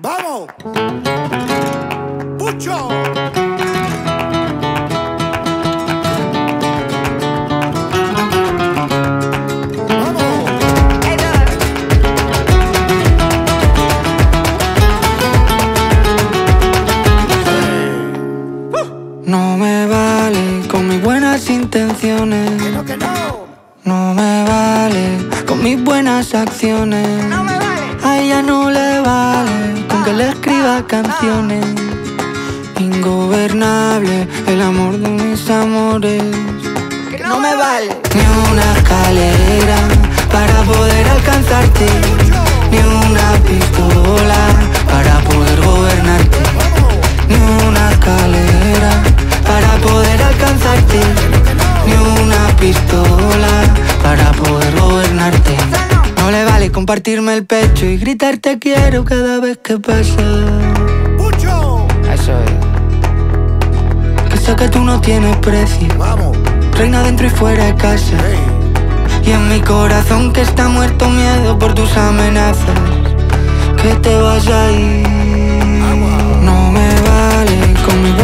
¡Vamos! ¡Pucho! No me vale con mis buenas intenciones. ¡Que no, que no! No me vale con mis buenas acciones. ¡No me vale! A ella no le escriba canciones. Ingobernable el amor de mis amores. ¡Que no me vale! Ni una escalera para poder alcanzarte. Ni una pistola para poder gobernarte. Ni una escalera para poder alcanzarte. Ni una pistola para poder gobernarte. Compartirme el pecho y gritar te quiero cada vez que pasa. ¡Pucho! Eso es. Que sé que tú no tienes precio. ¡Vamos! Reina dentro y fuera de casa. Y en mi corazón que está muerto miedo por tus amenazas Que te vas a ir No me vale con mis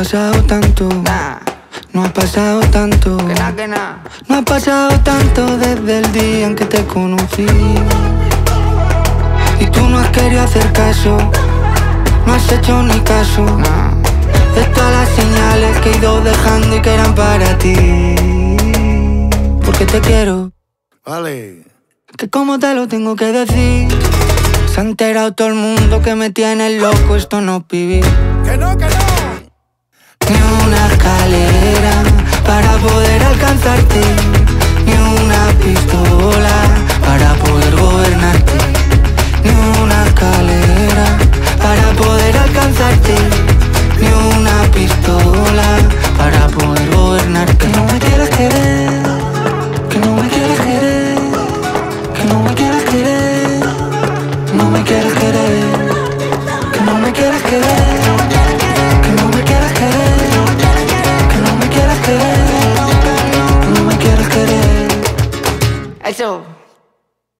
No, no ha pasado tanto, no ha pasado tanto, no ha pasado tanto desde el día en que te conocí. Y tú no has querido hacer caso, no has hecho ni caso. De todas las señales que he ido dejando y que eran para ti. Porque te quiero, Vale. que como te lo tengo que decir Se ha enterado todo el mundo que me tiene loco, esto no es vivir. ¡Que no, que no! Ni una escalera para poder no